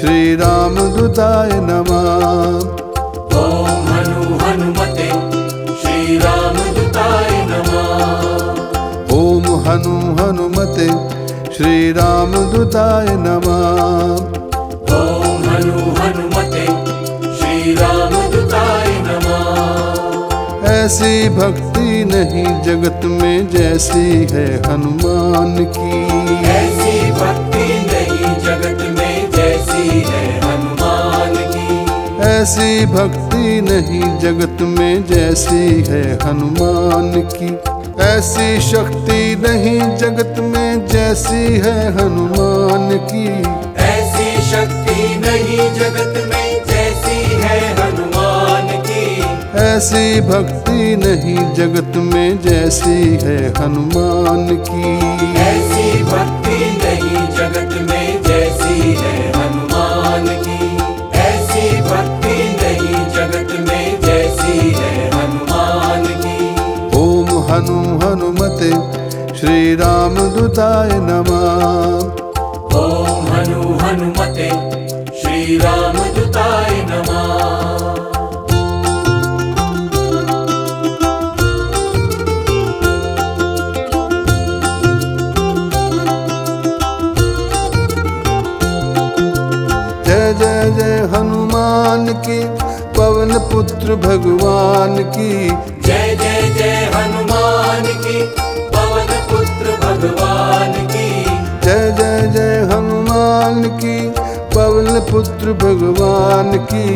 श्रीरामदूताय नमः। ॐ हनु हनुमते श्रीरामदूताय नमः। ॐ हनु हनुमते श्रीरामदूताय नमः। ॐ हनु हनुमते श्रीरामदूताय नमः। ऐसी भक्ति नहीं जगत में जैसी है हनुमान की। ऐसी भक्ति में है हनुमान की ऐसी भक्ति नहीं जगत में जैसी है हनुमान की। ऐसी शक्ति नहीं जगत में जैसी है हनुमान की। ऐसी शक्ति नहीं जगत में जैसी है हनुमान की। ऐसी भक्ति नहीं जगत में जैसी है हनुमान की। ऐसी भक्ति श्रीरामदूताय नमः। ॐ हनु हनुमते श्रीरामदूताय नमः। जय जय जय हनुमान की पवन पुत्र भगवान की। जय जय जय हनुमान। पुत्र भगवान की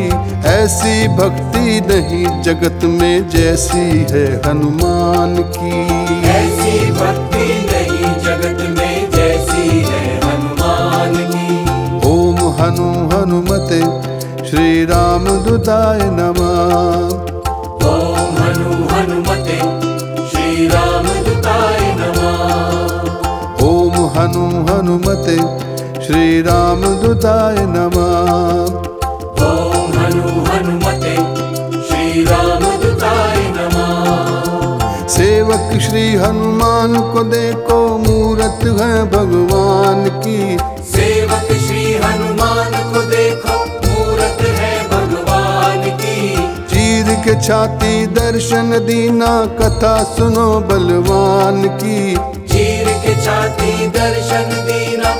ऐसी भक्ति नहीं जगत में जैसी है हनुमान की। ऐसी भक्ति नहीं जगत में जैसी है हनुमान की। ओम हनु हनुमते श्रीरामदूताय नमः। ॐ हनु हनुमते श्रीरामदूताय नमः। ओम हनु हनुमते श्रीरामदूताय नमः। ॐ हनु हनुमते श्रीरामदूताय नमः। सेवक श्री हनुमान को देखो मूरत है भगवान की। सेवक श्री हनुमान को देखो मूरत है भगवान की। चीर के छाती दर्शन दीना कथा सुनो बलवान की। चीर के छाती दर्शन दीना